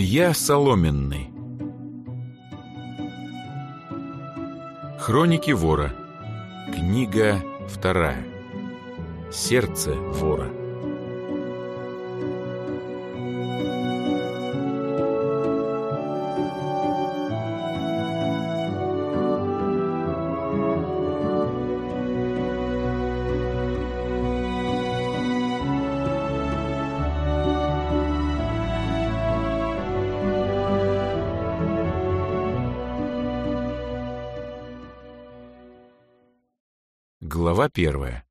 Илья Соломенный. Хроники вора. Книга вторая. Сердце вора Глава первая.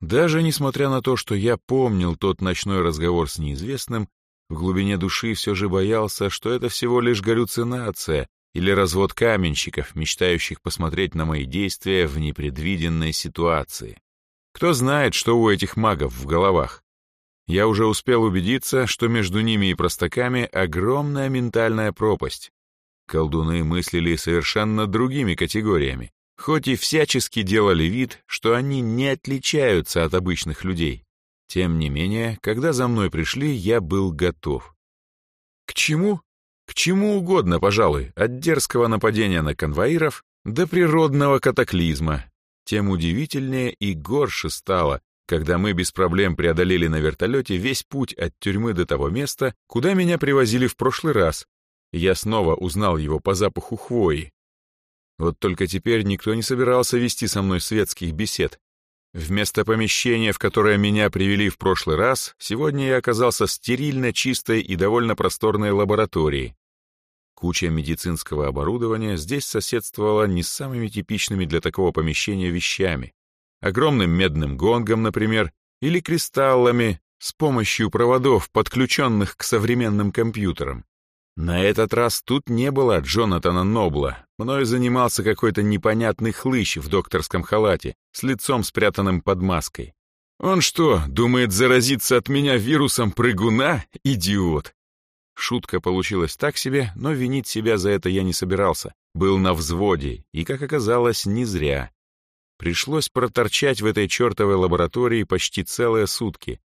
Даже несмотря на то, что я помнил тот ночной разговор с неизвестным, в глубине души все же боялся, что это всего лишь галлюцинация или развод каменщиков, мечтающих посмотреть на мои действия в непредвиденной ситуации. Кто знает, что у этих магов в головах. Я уже успел убедиться, что между ними и простаками огромная ментальная пропасть. Колдуны мыслили совершенно другими категориями хоть и всячески делали вид, что они не отличаются от обычных людей. Тем не менее, когда за мной пришли, я был готов. К чему? К чему угодно, пожалуй, от дерзкого нападения на конвоиров до природного катаклизма. Тем удивительнее и горше стало, когда мы без проблем преодолели на вертолете весь путь от тюрьмы до того места, куда меня привозили в прошлый раз. Я снова узнал его по запаху хвои, вот только теперь никто не собирался вести со мной светских бесед. Вместо помещения, в которое меня привели в прошлый раз, сегодня я оказался в стерильно чистой и довольно просторной лаборатории. Куча медицинского оборудования здесь соседствовала не с самыми типичными для такого помещения вещами. Огромным медным гонгом, например, или кристаллами с помощью проводов, подключенных к современным компьютерам. На этот раз тут не было Джонатана Нобла. Мною занимался какой-то непонятный хлыщ в докторском халате, с лицом спрятанным под маской. Он что, думает заразиться от меня вирусом прыгуна? Идиот! Шутка получилась так себе, но винить себя за это я не собирался. Был на взводе, и, как оказалось, не зря. Пришлось проторчать в этой чертовой лаборатории почти целые сутки.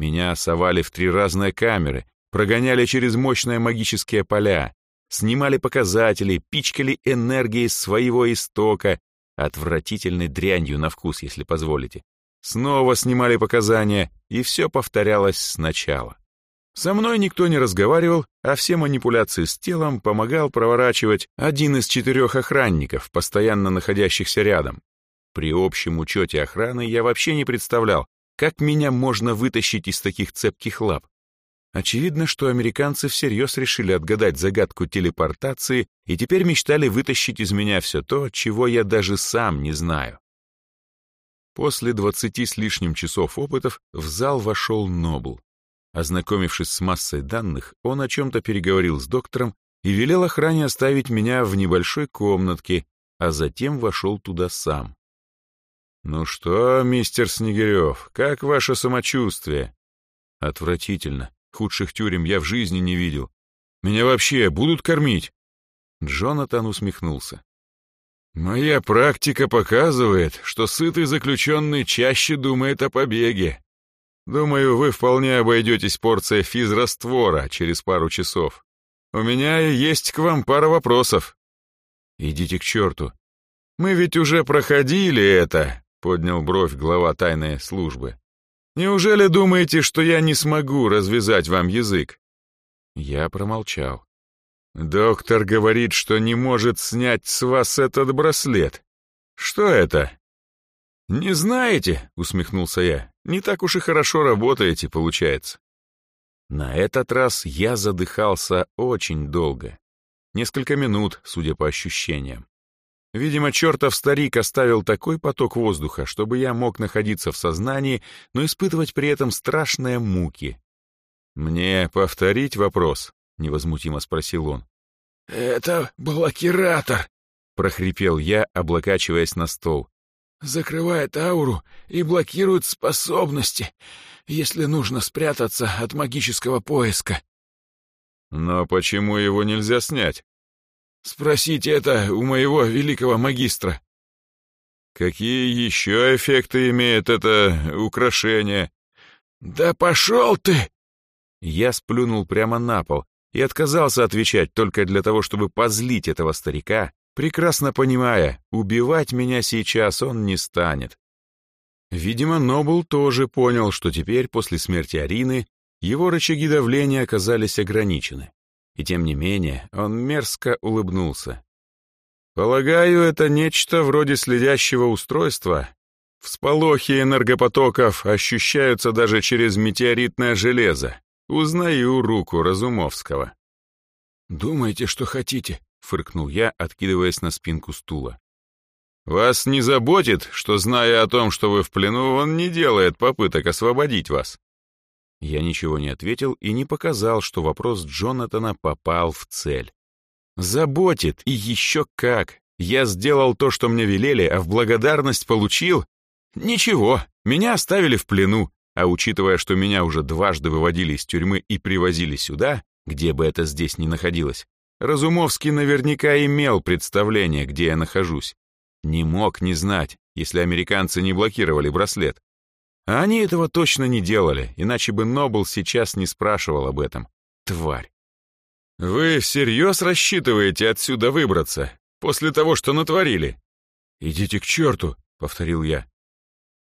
Меня совали в три разные камеры, прогоняли через мощные магические поля, снимали показатели, пичкали энергией своего истока, отвратительной дрянью на вкус, если позволите. Снова снимали показания, и все повторялось сначала. Со мной никто не разговаривал, а все манипуляции с телом помогал проворачивать один из четырех охранников, постоянно находящихся рядом. При общем учете охраны я вообще не представлял, как меня можно вытащить из таких цепких лап. Очевидно, что американцы всерьез решили отгадать загадку телепортации и теперь мечтали вытащить из меня все то, чего я даже сам не знаю. После двадцати с лишним часов опытов в зал вошел Нобл. Ознакомившись с массой данных, он о чем-то переговорил с доктором и велел охране оставить меня в небольшой комнатке, а затем вошел туда сам. «Ну что, мистер Снегирев, как ваше самочувствие?» «Отвратительно. Худших тюрем я в жизни не видел. Меня вообще будут кормить?» Джонатан усмехнулся. «Моя практика показывает, что сытый заключенный чаще думает о побеге. Думаю, вы вполне обойдетесь порцией физраствора через пару часов. У меня есть к вам пара вопросов». «Идите к черту. Мы ведь уже проходили это», — поднял бровь глава тайной службы. Неужели думаете, что я не смогу развязать вам язык?» Я промолчал. «Доктор говорит, что не может снять с вас этот браслет. Что это?» «Не знаете?» — усмехнулся я. «Не так уж и хорошо работаете, получается». На этот раз я задыхался очень долго. Несколько минут, судя по ощущениям. Видимо, чертов старик оставил такой поток воздуха, чтобы я мог находиться в сознании, но испытывать при этом страшные муки. «Мне повторить вопрос?» — невозмутимо спросил он. «Это блокиратор», — прохрипел я, облокачиваясь на стол. «Закрывает ауру и блокирует способности, если нужно спрятаться от магического поиска». «Но почему его нельзя снять?» Спросите это у моего великого магистра. Какие еще эффекты имеет это украшение? Да пошел ты! Я сплюнул прямо на пол и отказался отвечать только для того, чтобы позлить этого старика, прекрасно понимая, убивать меня сейчас он не станет. Видимо, Нобл тоже понял, что теперь, после смерти Арины, его рычаги давления оказались ограничены. И тем не менее, он мерзко улыбнулся. «Полагаю, это нечто вроде следящего устройства. Всполохи энергопотоков ощущаются даже через метеоритное железо. Узнаю руку Разумовского». «Думайте, что хотите», — фыркнул я, откидываясь на спинку стула. «Вас не заботит, что, зная о том, что вы в плену, он не делает попыток освободить вас?» Я ничего не ответил и не показал, что вопрос Джонатана попал в цель. «Заботит, и еще как! Я сделал то, что мне велели, а в благодарность получил? Ничего, меня оставили в плену, а учитывая, что меня уже дважды выводили из тюрьмы и привозили сюда, где бы это здесь ни находилось, Разумовский наверняка имел представление, где я нахожусь. Не мог не знать, если американцы не блокировали браслет. А они этого точно не делали, иначе бы Нобл сейчас не спрашивал об этом. Тварь. «Вы всерьез рассчитываете отсюда выбраться, после того, что натворили?» «Идите к черту», — повторил я.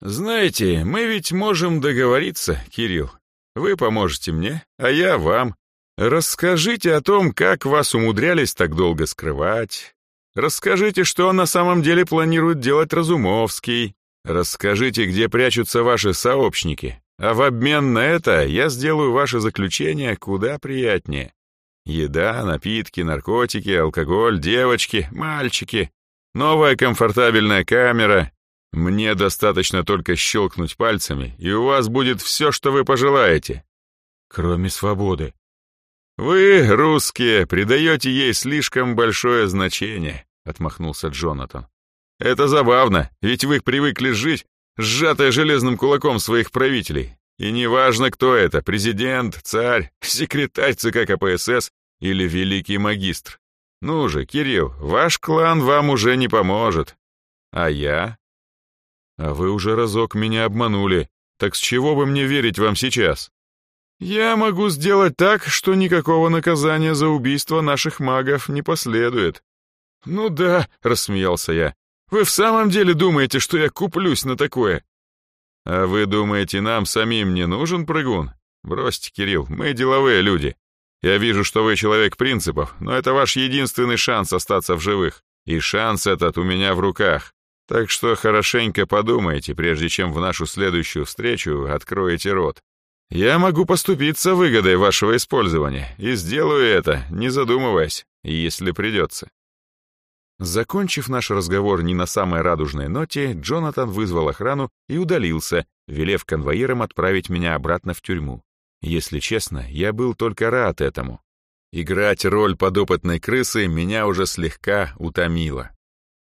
«Знаете, мы ведь можем договориться, Кирилл. Вы поможете мне, а я вам. Расскажите о том, как вас умудрялись так долго скрывать. Расскажите, что на самом деле планирует делать Разумовский. Расскажите, где прячутся ваши сообщники, а в обмен на это я сделаю ваше заключение куда приятнее. Еда, напитки, наркотики, алкоголь, девочки, мальчики, новая комфортабельная камера. Мне достаточно только щелкнуть пальцами, и у вас будет все, что вы пожелаете. Кроме свободы. Вы, русские, придаете ей слишком большое значение, отмахнулся Джонатан. Это забавно, ведь вы привыкли жить, сжатая железным кулаком своих правителей. И неважно, кто это, президент, царь, секретарь ЦК КПСС или великий магистр. Ну же, Кирилл, ваш клан вам уже не поможет. А я? А вы уже разок меня обманули. Так с чего бы мне верить вам сейчас? Я могу сделать так, что никакого наказания за убийство наших магов не последует. Ну да, рассмеялся я. Вы в самом деле думаете, что я куплюсь на такое? А вы думаете, нам самим не нужен прыгун? Бросьте, Кирилл, мы деловые люди. Я вижу, что вы человек принципов, но это ваш единственный шанс остаться в живых. И шанс этот у меня в руках. Так что хорошенько подумайте, прежде чем в нашу следующую встречу откроете рот. Я могу поступиться выгодой вашего использования, и сделаю это, не задумываясь, если придется. Закончив наш разговор не на самой радужной ноте, Джонатан вызвал охрану и удалился, велев конвоирам отправить меня обратно в тюрьму. Если честно, я был только рад этому. Играть роль подопытной крысы меня уже слегка утомило.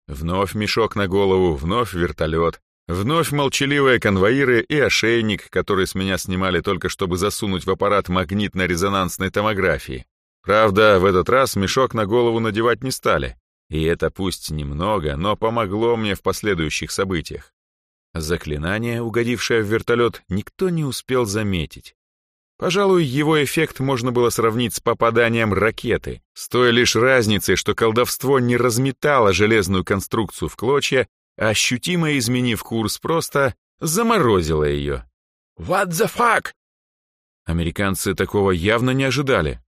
Вновь мешок на голову, вновь вертолет, вновь молчаливые конвоиры и ошейник, который с меня снимали только чтобы засунуть в аппарат магнитно-резонансной томографии. Правда, в этот раз мешок на голову надевать не стали, и это пусть немного, но помогло мне в последующих событиях. Заклинание, угодившее в вертолет, никто не успел заметить. Пожалуй, его эффект можно было сравнить с попаданием ракеты, с той лишь разницей, что колдовство не разметало железную конструкцию в клочья, а ощутимо изменив курс, просто заморозило ее. «What the fuck?» Американцы такого явно не ожидали.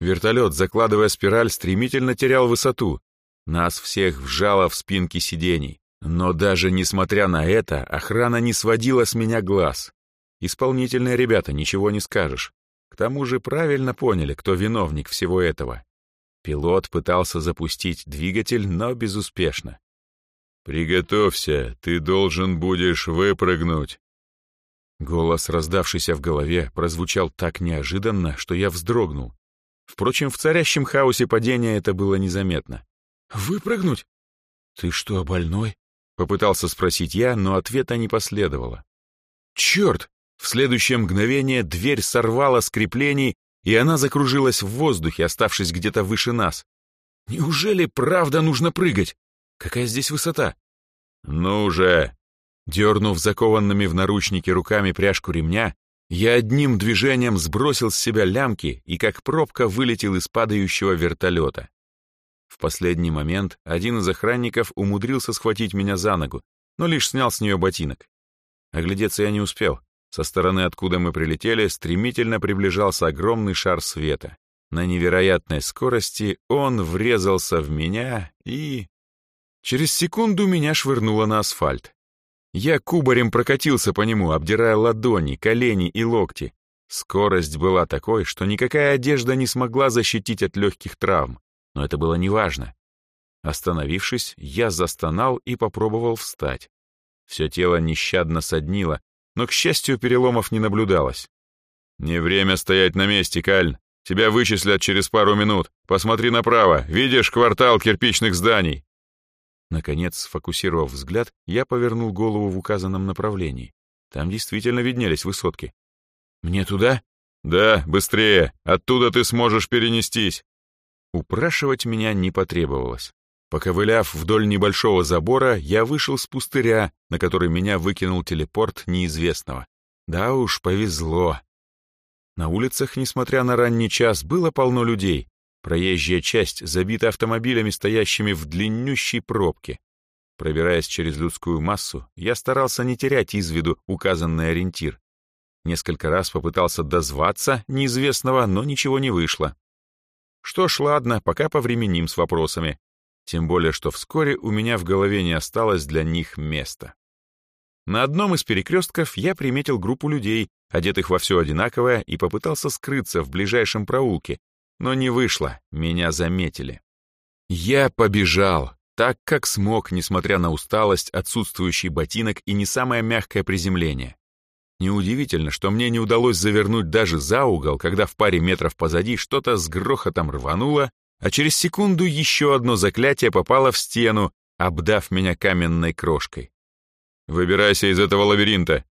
Вертолет, закладывая спираль, стремительно терял высоту, нас всех вжало в спинки сидений. Но даже несмотря на это, охрана не сводила с меня глаз. Исполнительные ребята, ничего не скажешь. К тому же правильно поняли, кто виновник всего этого. Пилот пытался запустить двигатель, но безуспешно. «Приготовься, ты должен будешь выпрыгнуть». Голос, раздавшийся в голове, прозвучал так неожиданно, что я вздрогнул. Впрочем, в царящем хаосе падения это было незаметно. «Выпрыгнуть?» «Ты что, больной?» — попытался спросить я, но ответа не последовало. «Черт!» В следующее мгновение дверь сорвала с креплений, и она закружилась в воздухе, оставшись где-то выше нас. «Неужели правда нужно прыгать? Какая здесь высота?» «Ну же!» Дернув закованными в наручники руками пряжку ремня, Я одним движением сбросил с себя лямки и как пробка вылетел из падающего вертолета. В последний момент один из охранников умудрился схватить меня за ногу, но лишь снял с нее ботинок. Оглядеться я не успел. Со стороны, откуда мы прилетели, стремительно приближался огромный шар света. На невероятной скорости он врезался в меня и... Через секунду меня швырнуло на асфальт. Я кубарем прокатился по нему, обдирая ладони, колени и локти. Скорость была такой, что никакая одежда не смогла защитить от легких травм, но это было неважно. Остановившись, я застонал и попробовал встать. Все тело нещадно соднило, но, к счастью, переломов не наблюдалось. «Не время стоять на месте, Кальн. Тебя вычислят через пару минут. Посмотри направо. Видишь квартал кирпичных зданий?» Наконец, сфокусировав взгляд, я повернул голову в указанном направлении. Там действительно виднелись высотки. «Мне туда?» «Да, быстрее. Оттуда ты сможешь перенестись». Упрашивать меня не потребовалось. Поковыляв вдоль небольшого забора, я вышел с пустыря, на который меня выкинул телепорт неизвестного. Да уж, повезло. На улицах, несмотря на ранний час, было полно людей. Проезжая часть забита автомобилями, стоящими в длиннющей пробке. Пробираясь через людскую массу, я старался не терять из виду указанный ориентир. Несколько раз попытался дозваться неизвестного, но ничего не вышло. Что ж, ладно, пока повременим с вопросами. Тем более, что вскоре у меня в голове не осталось для них места. На одном из перекрестков я приметил группу людей, одетых во все одинаковое, и попытался скрыться в ближайшем проулке, но не вышло, меня заметили. Я побежал, так как смог, несмотря на усталость, отсутствующий ботинок и не самое мягкое приземление. Неудивительно, что мне не удалось завернуть даже за угол, когда в паре метров позади что-то с грохотом рвануло, а через секунду еще одно заклятие попало в стену, обдав меня каменной крошкой. «Выбирайся из этого лабиринта!»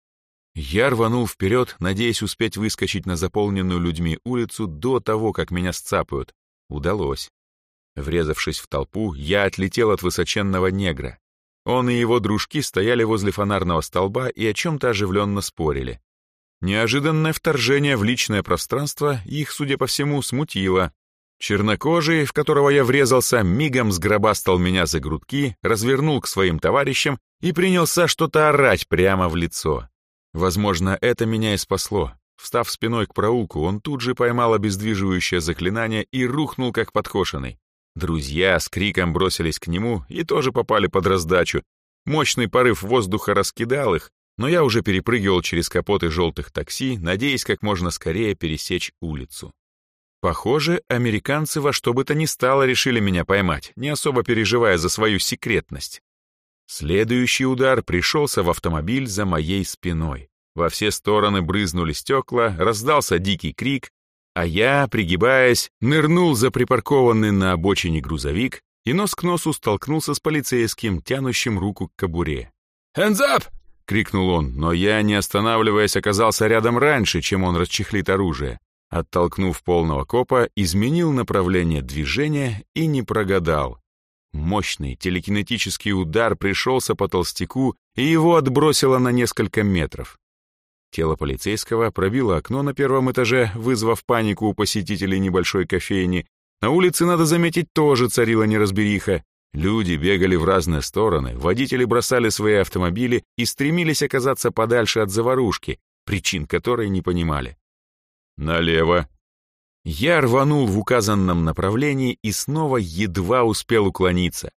Я рванул вперед, надеясь успеть выскочить на заполненную людьми улицу до того, как меня сцапают. Удалось. Врезавшись в толпу, я отлетел от высоченного негра. Он и его дружки стояли возле фонарного столба и о чем-то оживленно спорили. Неожиданное вторжение в личное пространство их, судя по всему, смутило, Чернокожий, в которого я врезался, мигом сгробастал меня за грудки, развернул к своим товарищам и принялся что-то орать прямо в лицо. Возможно, это меня и спасло. Встав спиной к проулку, он тут же поймал обездвиживающее заклинание и рухнул, как подкошенный. Друзья с криком бросились к нему и тоже попали под раздачу. Мощный порыв воздуха раскидал их, но я уже перепрыгивал через капоты желтых такси, надеясь как можно скорее пересечь улицу. Похоже, американцы во что бы то ни стало решили меня поймать, не особо переживая за свою секретность. Следующий удар пришелся в автомобиль за моей спиной. Во все стороны брызнули стекла, раздался дикий крик, а я, пригибаясь, нырнул за припаркованный на обочине грузовик и нос к носу столкнулся с полицейским, тянущим руку к кобуре. «Hands up!» — крикнул он, но я, не останавливаясь, оказался рядом раньше, чем он расчехлит оружие. Оттолкнув полного копа, изменил направление движения и не прогадал. Мощный телекинетический удар пришелся по толстяку, и его отбросило на несколько метров. Тело полицейского пробило окно на первом этаже, вызвав панику у посетителей небольшой кофейни. На улице, надо заметить, тоже царила неразбериха. Люди бегали в разные стороны, водители бросали свои автомобили и стремились оказаться подальше от заварушки, причин которой не понимали. «Налево». Я рванул в указанном направлении и снова едва успел уклониться.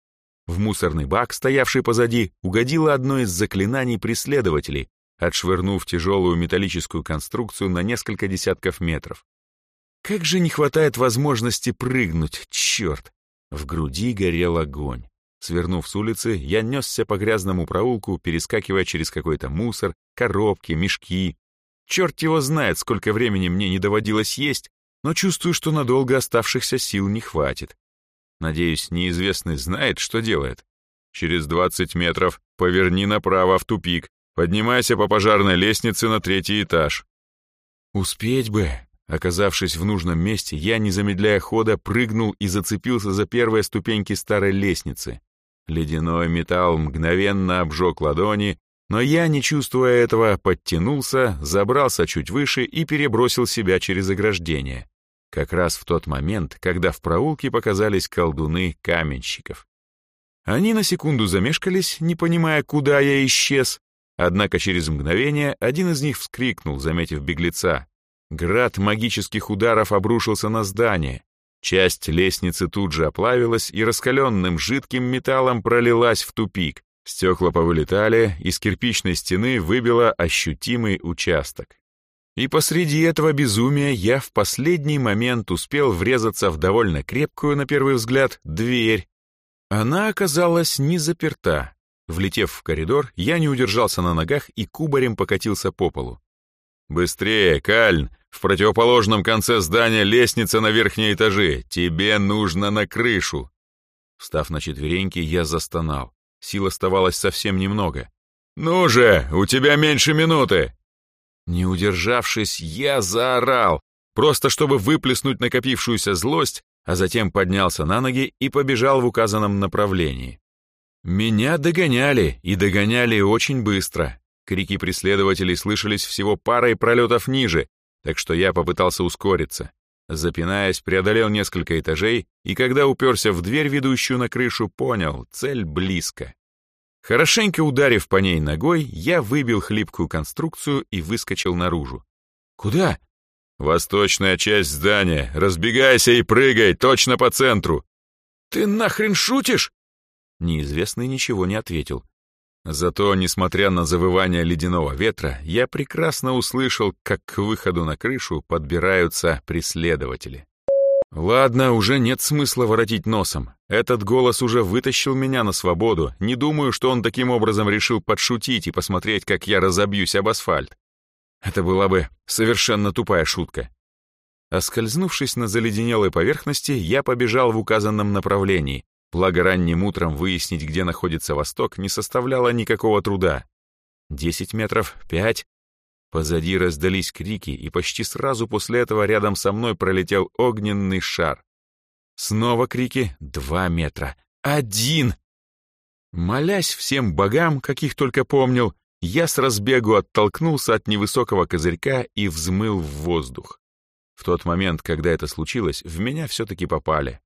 В мусорный бак, стоявший позади, угодило одно из заклинаний преследователей, отшвырнув тяжелую металлическую конструкцию на несколько десятков метров. Как же не хватает возможности прыгнуть, черт! В груди горел огонь. Свернув с улицы, я несся по грязному проулку, перескакивая через какой-то мусор, коробки, мешки, Черт его знает, сколько времени мне не доводилось есть, но чувствую, что надолго оставшихся сил не хватит. Надеюсь, неизвестный знает, что делает. Через 20 метров поверни направо в тупик, поднимайся по пожарной лестнице на третий этаж. Успеть бы. Оказавшись в нужном месте, я, не замедляя хода, прыгнул и зацепился за первые ступеньки старой лестницы. Ледяной металл мгновенно обжег ладони, Но я, не чувствуя этого, подтянулся, забрался чуть выше и перебросил себя через ограждение. Как раз в тот момент, когда в проулке показались колдуны каменщиков. Они на секунду замешкались, не понимая, куда я исчез, однако через мгновение один из них вскрикнул, заметив беглеца. Град магических ударов обрушился на здание. Часть лестницы тут же оплавилась и раскаленным жидким металлом пролилась в тупик. Стекла повылетали, из кирпичной стены выбило ощутимый участок. И посреди этого безумия я в последний момент успел врезаться в довольно крепкую, на первый взгляд, дверь. Она оказалась не заперта. Влетев в коридор, я не удержался на ногах и кубарем покатился по полу. «Быстрее, Кальн! В противоположном конце здания лестница на верхние этажи. Тебе нужно на крышу!» Встав на четвереньки, я застонал. Сил оставалось совсем немного. «Ну же, у тебя меньше минуты!» Не удержавшись, я заорал, просто чтобы выплеснуть накопившуюся злость, а затем поднялся на ноги и побежал в указанном направлении. Меня догоняли, и догоняли очень быстро. Крики преследователей слышались всего парой пролетов ниже, так что я попытался ускориться. Запинаясь, преодолел несколько этажей, и когда уперся в дверь, ведущую на крышу, понял, цель близко. Хорошенько ударив по ней ногой, я выбил хлипкую конструкцию и выскочил наружу. «Куда?» «Восточная часть здания. Разбегайся и прыгай, точно по центру!» «Ты нахрен шутишь?» Неизвестный ничего не ответил. Зато, несмотря на завывание ледяного ветра, я прекрасно услышал, как к выходу на крышу подбираются преследователи. Ладно, уже нет смысла воротить носом. Этот голос уже вытащил меня на свободу. Не думаю, что он таким образом решил подшутить и посмотреть, как я разобьюсь об асфальт. Это была бы совершенно тупая шутка. Оскользнувшись на заледенелой поверхности, я побежал в указанном направлении, Благо ранним утром выяснить, где находится восток, не составляло никакого труда. Десять метров, пять. Позади раздались крики, и почти сразу после этого рядом со мной пролетел огненный шар. Снова крики «Два метра! Один!» Молясь всем богам, каких только помнил, я с разбегу оттолкнулся от невысокого козырька и взмыл в воздух. В тот момент, когда это случилось, в меня все-таки попали.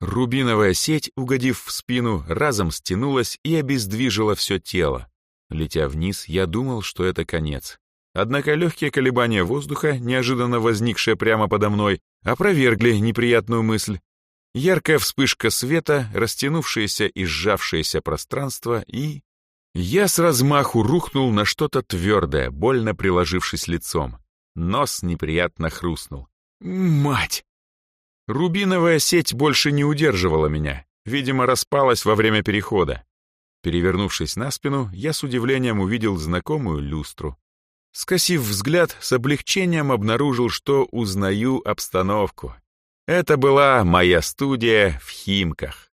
Рубиновая сеть, угодив в спину, разом стянулась и обездвижила все тело. Летя вниз, я думал, что это конец. Однако легкие колебания воздуха, неожиданно возникшие прямо подо мной, опровергли неприятную мысль. Яркая вспышка света, растянувшееся и сжавшееся пространство, и... Я с размаху рухнул на что-то твердое, больно приложившись лицом. Нос неприятно хрустнул. «Мать!» Рубиновая сеть больше не удерживала меня, видимо, распалась во время перехода. Перевернувшись на спину, я с удивлением увидел знакомую люстру. Скосив взгляд, с облегчением обнаружил, что узнаю обстановку. Это была моя студия в Химках.